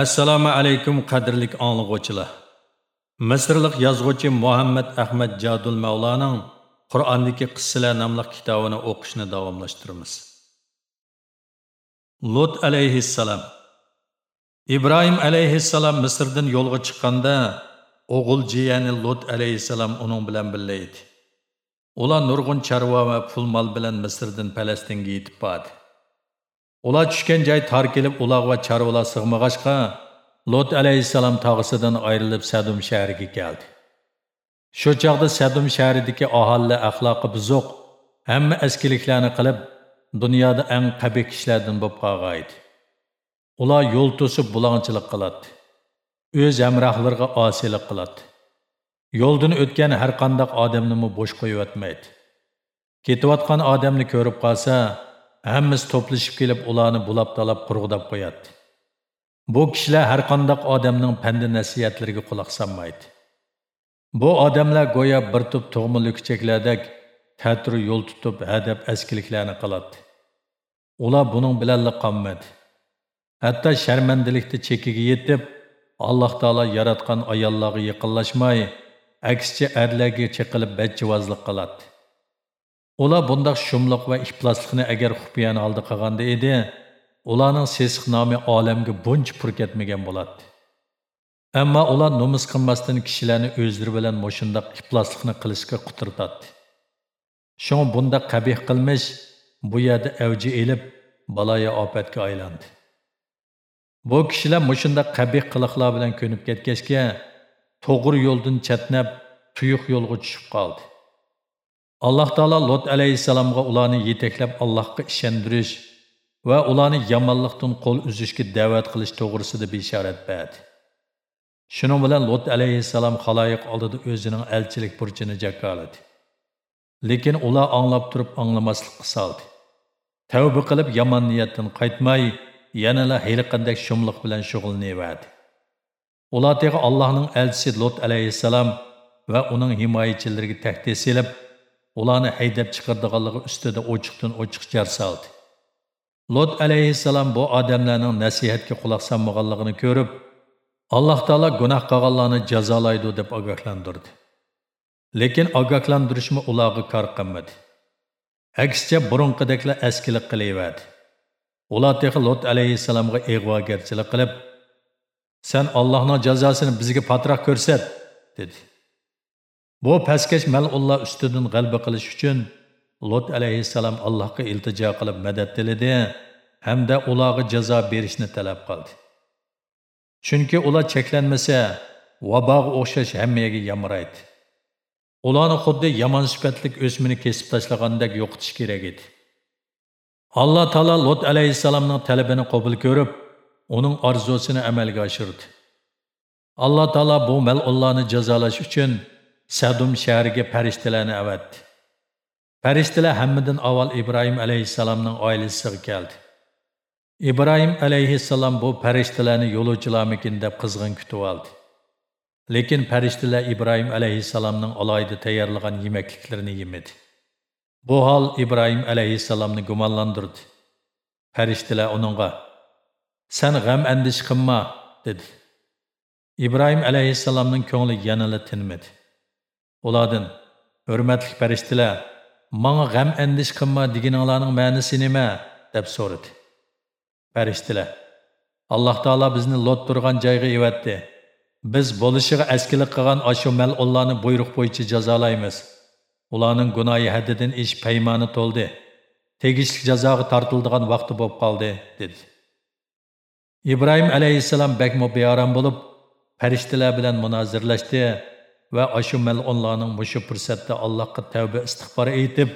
assalomu alaykum qadrlik anglag'uvchilar misrlik yozuvchi muhammad ahmad jadul mavlaning qur'ondagi qissalar nomli kitobini o'qishni davomlashtiramiz. Lut alayhissalom. Ibrohim alayhissalom misrdan yo'lga chiqqanda o'g'il jiyani lut alayhissalom uning bilan birga edi. Ular nurg'un chorva va pul mol bilan misrdan falastinga yetib bordi. Ular tushgan joy tor kelib, uloq va chorvalar sig'mag'achqa, Lot alayhissalom tog'isidan ayrilib Sadum shahriga keldi. Shu chaqda Sadum shahridagi aholi axloqi buzuq, hamma askiliklarni qilib, dunyoda eng qabih kishilardan bo'lib qolgan edi. Ular yo'l to'sib bulongchilik qiladi. O'z hamrohlariga osiylik qiladi. Yo'ldan o'tgan har qanday odamni bo'sh qo'yib o'tmaydi. Ketayotgan odamni ko'rib qolsa, hammasi to'plashib kelib ularni bulab talab qurg'idab qo'yadi. Bu kishilar har qandoq odamning pandi nasihatlariga quloq solmaydi. Bu odamlar go'yo bir tup tug'ma lukchaklardek ta'tir yo'l tutib hadab askiliklarni qiladi. Ular buning bilanla qolmadi hatto sharmandalikni chekiga yetib alloh taolo yaratgan ayollarga yaqinlashmay aksicha erlarga chiqilib bachchivozlik qiladi. Ular bundaq shumliq va ifloslikni agar xufiyan oldi qilganda edi, ularning sesiq nomi olamga buncha pur ketmagan bo'ladi. Ammo ular nomus qilmasdan kishilarni o'zlari bilan moshundaq ifloslikni qilishga qutirtadi. Shung bunda qabih qilmish bu yerda avji elib baloya ofatga aylandi. Bu kishilar mushundaq qabih qiliqlar bilan ko'nib ketgachga to'g'ri yo'ldan chatnab, tuyuq yo'lga tushib qoldi. Allah Taala Lot əleyhissalamğa ularını yetəkləb Allahqa işəndiriş və ularını yamanlıqdan qol üzüşkə dəvət qilish toğrusida bişarət bədi. Şunun bilan Lot əleyhissalam xalayiq aldıda özünün elçilik burcunu cəkkaladı. Lekin ular anlab durub anlamaslıq saldı. Təvbə qılıb yaman niyyətdən qayıtmay, yanala heyli qandak şumluq bilan şug'ullanıverdi. Ular təğə Allahning elçisi Lot əleyhissalam və onun himayəçilərinə təhdid edib ularni haydab chiqardiganligi ustida ochiqdan ochiq jar soldi lot alayhissalom bu odamlarning nasihatga quloq solmaganligini ko'rib alloh taolo gunoh qilganlarni jazolaydi deb ogohlantirdi lekin ogohlantirishmi ularga kor qilmadi aksicha burunqideklar askilik qilaverdi ular tehi lot alayhissalomga ig'vogarchilik qilib sen allohning jazosini bizga patroq ko'rsat dedi Bu pastkash malullar ustidan g'alba qilish uchun Lot alayhissalom Allohga iltijo qilib madad tiladi hamda ularga jazo berishni talab qildi. Chunki ular cheklanmasa, vaboga o'xshash hammaga yamraydi. Ularni xuddi yomon sifatlik o'smini kesib tashlagandek yo'qotish kerak edi. Alloh taolo Lot alayhissalomning talabini qabul ko'rib, uning orzusini amalga oshirdi. Alloh taolo bu malullarni jazolash uchun Sadum shahriga farishtalarni avatdi. Farishtalar hammadan avval Ibrohim alayhissalomning oilasiga keldi. Ibrohim alayhissalom bu farishtalarni yo'lovchilarmikin deb qizg'in kutib oldi. Lekin farishtalar Ibrohim alayhissalomning alayda tayyorlagan yemakliklarini yemadi. Bu hol Ibrohim alayhissalomni gumonlantirdi. Farishtalar uningga: "Sen g'am andish qilma" dedi. Ibrohim alayhissalomning ko'ngli yanada tinmadi. Ulardan, hurmatli farishtalar, manga g'am andish qilma" deganinglarning ma'nosi nima? deb so'radi. Farishtalar, Alloh taolo bizni lot turgan joyga evatdi. Biz bo'lishiga askilik qilgan ashu mal'ullarni buyruq bo'yicha jazolaymiz. Ularning gunoyi haddidan ish paymoni to'ldi. Tegishli jazoga tortiladigan vaqti bo'lib qoldi, dedi. İbrahim alayhissalom bakmo bearam bo'lib, farishtalar bilan munozirlashdi va ashu mal'unlarning mushu fursatda Allohga tavba istig'for aytib,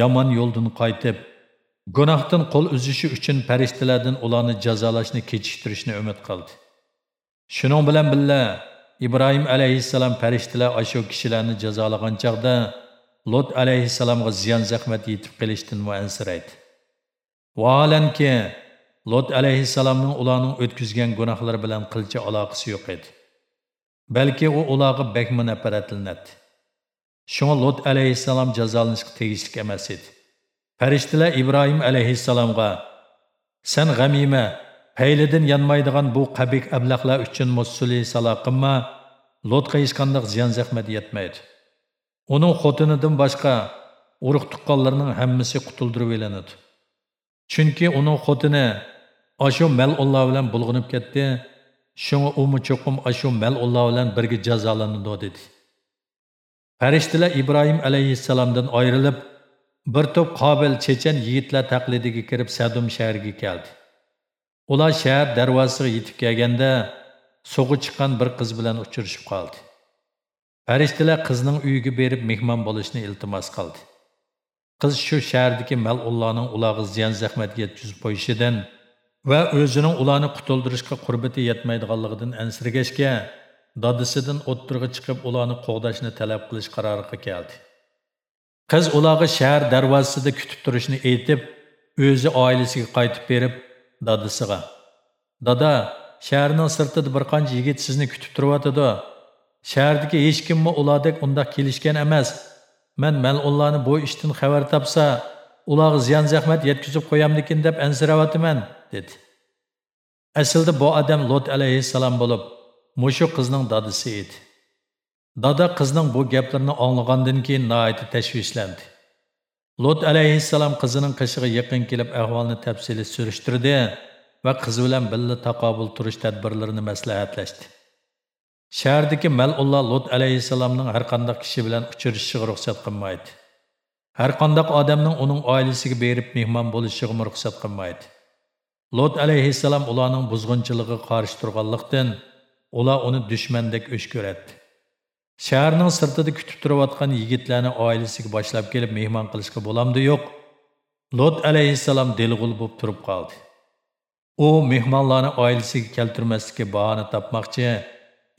yomon yo'ldan qaytib, gunohdan qo'l uzishi uchun farishtalardan ularni jazolashni kechiktirishni umid qildi. Shuning bilan birga Ibrohim alayhissalom farishtalar ashu kishilarni jazolagan da, Lot alayhissalomga ziyon zahmat yetib qilishdan muansiraydi. ki Lot alayhissalomning ularning ötküzgen günahları bilan qilcha aloqasi yo'q edi. Бәлкі о олағы бәкмін әпәретілінәді. Шоң Лот әлейхиссалам жазалынышқы тегішлік әмәс еді. Пәріштілі İbrahim әлейхиссаламға, «Сән ғамиме, пәйлідін янмайдыған бұл қабик әбләқла үшін мұссулі салақымма, Лот қайышқандық зиян зәхмет етмейді. Оның қотыныдың башқа ұрық тұққаларының әммісі құтылдырып еленеді. Чүнкі оның қотыны ашу мәл Алла білен бұлғынып кетті, Шуңа умы чоқым ашу мәл Алла белән бергә җәзаланды диде. Фәриштәләр Ибраһим алейхиссаламдан айрылып, bir топ Кабил чечен йигитләр тәқлидиге кирип Садум шәһәргә келди. Улар шәһәр дарвасыга yetib келгәндә сугы чыккан бер кыз белән очрашып калды. Фәриштәләр кызның үйгә берип мehmon булышны iltimos qildi. Qiz шу шәһәрдәге мәл Алланың уларга зыян зәхмәткә түзеп va o'zining ularni qutuldirishga qurbati yetmaydiganligidan ansirgashga dadisidan o'ttirg'i chiqib ularni qo'g'dashni talab qilish qaroriga keldi. Qiz ularga shahar darvozasida kutib turishni aytib o'zi oilasiga qaytib berib dadisiga dada shaharning sirtida bir qancha yigit sizni kutib turyotidi shahardagi hech kimmi ulardek undoq kelishgan emas. Man malullarni bu ishdan xabar topsa ularga ziyon zahmat yetkazib qo'yamdikin deb ansirayaptiman dedi. Aslida bu odam lot alayhissalom bo'lib mushu qizning dadisi edi. Dada qizning bu gaplarni anglagandan keyin noiti tashvishlandi. Lot alayhissalom qizining qishig'i yaqin kelib ahvolni tafsili surishtirdi va qizi bilan birga taqobil turish tadbirlarini maslahatlashdi. Shahardagi malulloh lot alayhissalomning har qanday kishi bilan uchrashishiga ruxsat qilmaydi. Har qanday odamning uning oilasiga berib mehmon bo'lishiga ruxsat qilmaydi. Lot alayhissalom ularning buzg'unchiligiga qarshi turganlikdan ular uni dushmandek o'sh ko'radi shaharning sirtida kutib turayotgan yigitlarni oilasiga boshlab kelib mehmon qilishga bo'lamdi yo'q. Lot alayhissalom delg'ul bo'lib turib qoldi. U mehmonlarni oilasiga keltirmaslikka bahona topmoqchi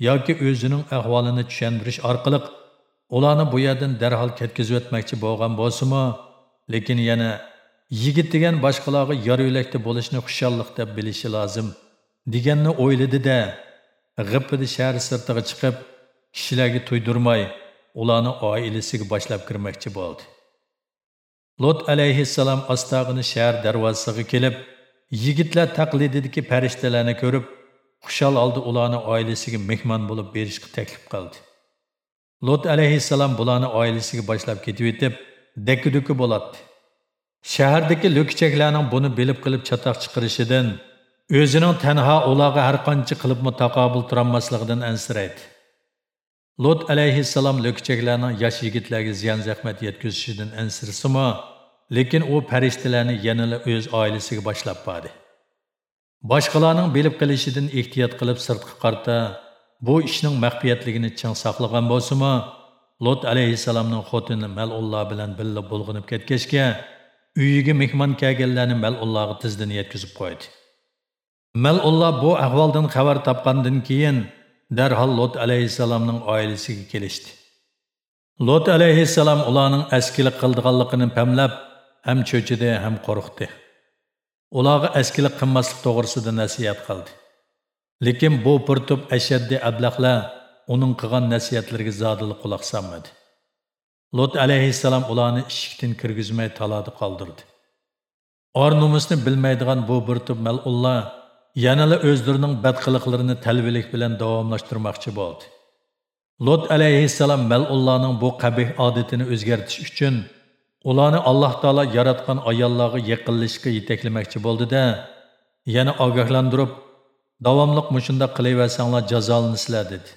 yoki o'zining ahvolini tushuntirish orqali ularni bu yerdan darhol ketkazib o'tmoqchi bo'lgan bo'lsimi lekin yana yigit degan boshqalarga yor yo'lakda bo'lishni xushalliq deb bilishi lozim deganni o'yladi-da shahar sirtiga chiqib kishilarga to'ydirmay ularni oilasiga boshlab kirmoqchi bo'ldi. Lot alayhissalom ostog'ini shahar darvozasiga kelib yigitlar taqlididagi farishtalarni ko'rib xushal oldi ularni oilasiga mehmon bo'lib berishga taklif qildi. Lot alayhissalom bularni oilasiga boshlab ketib etib dakki bo'ladi shahardagi lo'kichaklarning buni bilib qilib chatoq chiqarishidan o'zining tanho ularga har qancha qilibmi taqobil turolmasligidan ansiraydi. Lot alayhissalom lo'kichaklarning yosh yigitlarga ziyon zahmat yetkazishidan ansirsimi lekin u farishtalarni yanala o'z oilasiga boshlab bordi. Boshqalarning bilib qilishidan ehtiyot qilib sirtqa qarta bu ishning maxfiyatligini ching saqlagan bo'lsimi lot alayhissalomning xotini malulloh bilan birga bulg'inib ketgachga uyiga mehmon kelganlarni malullohga tizdan yetkazib qo'ydi. Malulloh bu ahvoldan xabar topgandan keyin darhol lot alayhissalomning oilasiga kelishdi. Lot alayhissalom ularning askilik qildiganligini pamlab ham cho'chidi ham qo'rqdi. Ularga askilik qilmaslik to'g'risida nasihat qildi. Lekin bu bir to'p ashaddiy ablahlar uning qilgan nasihatlariga zodili quloq solmadi. Lot alayhissalom ularni eshikdan kirgizmay talada qoldirdi or numusni bilmaydigan bu bir tub malullar yanala o'zlarining badqiliqlarini talvilik bilan davomlashtirmoqchi bo'ldi lot alayhissalom malullarning bu qabih odatini o'zgartish uchun ularni alloh taolo yaratgan ayollarga yaqinlashishga yetaklamoqchi bo'ldi-da, yana ogohlantirib, davomliq mushunda qilaversanglar jazolanasizlar dedi.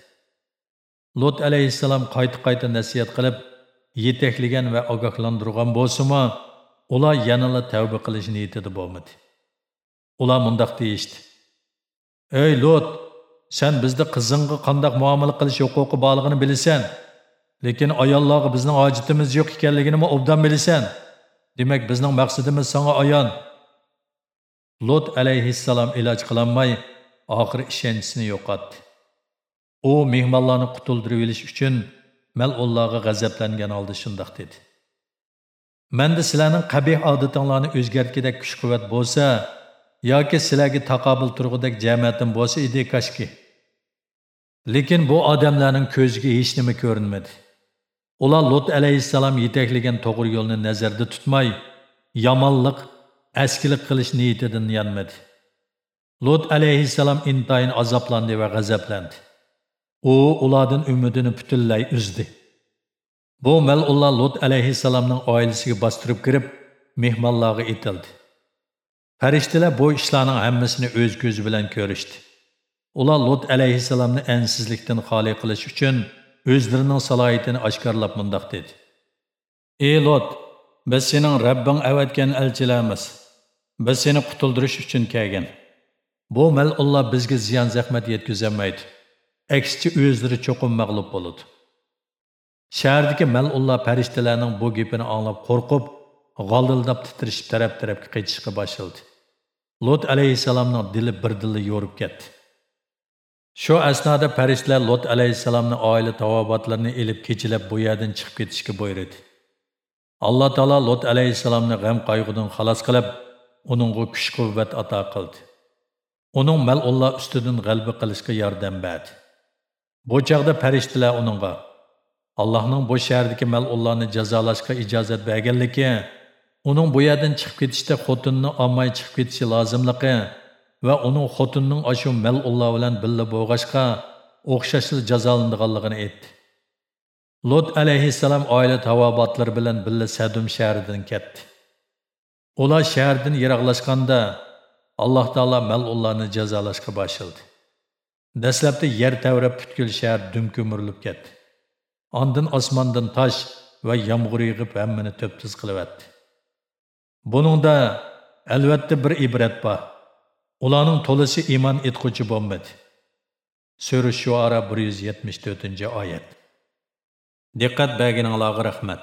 Lot alayhissalom qayta-qayta nasihat qilib, yetaklagan va ogohlantirgan bo'lsa-mu, ular yanala tavba qilish niyatida bo'lmadi. Ular mundaq deyishdi: "Ey Lot, sen bizni qizingga qanday muomala qilish huquqi borligini bilasan?" lekin ayollarga bizning hojatimiz yo'q ekanligini obdan bilasan demak bizning maqsadimiz sanga ayon lot alayhissalom iloj qilolmay oxiri ishonchisini yo'qotdi u mehmonlarni qutuldirib olish uchun malullohga g'azablangan holda shundoq dedi manda sizlarning qabih odatinglarni o'zgartgidek kuch quvvat bo'lsa yoki sizlarga taqobil turg'udek jamiyatim bo'lsa edi kashki lekin bu odamlarning ko'ziga hech nima ko'rinmadi Ular Lot alayhissalom yetaklagan to'g'ri yo'lni nazarda tutmay, yomonlik, askilik qilish niyatidan yanmadi. Lot alayhissalom intayin azoblandi va g'azablandi. U ulardan umidini butunlay uzdi. Bu malullar Lut alayhissalomning oilasiga bostirib kirib, mehmonlarga etildi. Farishtalar bu ishlarning hammasini o'z ko'zi bilan ko'rishdi. Ular Lut alayhissalomni ansizlikdan xoli qilish uchun o'zlarining saloyitini oshkorlab mundoq dedi. Ey Lut, biz sening Rabbing avatgan elchilarmiz. Biz seni qutuldirish uchun kelgan. Bu malullar bizga ziyon zahmat yetkazolmaydi. Aksicha o'zlari cho'qim mag'lub bo'ladi. Shahardagi malullar farishtalarning bu gapini anglab qo'rqib, g'aldildab titrishib taraf-tarafga qaytishga boshladi. Lot alayhissalomning dili bir birdilla yo'rib ketdi. Shu asnoda farishtalar Lot alayhissalomning oila tavobatlarini elib kechilab bu yerdan chiqib ketishga buyurdi. Alloh taolo Lot alayhissalomni g'am qayg'udan xalos qilib, uningga kuch-quvvat ato qildi. Uning malullar ustidan g'alaba qilishga yordam berdi. Bu çağda farishtalar uningga Allah'ın bu shahardagi malullarni jazolashga ijozat berganligi, onun bu yerdan chiqib ketishda xotinni olmay chiqib ketishi lozimligi va onun xotinning aşı malullar olan birga bo'lg'ashqa o'xshashli jazolanadiganligini aytdi. Lut alayhissalom oila tavobotlari bilan birga Sadum shahridan ketdi. Ular shahardan yiroqlashganda Alloh taolo malullarni jazolashga boshladi. Dastlabda yer tavrab butkul shahar dumko'mirilib ketdi. Ondan osmondan tosh va yomg'ir yig'ib hammani to'ptiz qilyapti. Buningda albatta bir ibrat bor. Ularning to'lisi iymon etquchi bo'lmadi. Sura Shuara 174-oyat. Diqqat berganinglarga rahmat.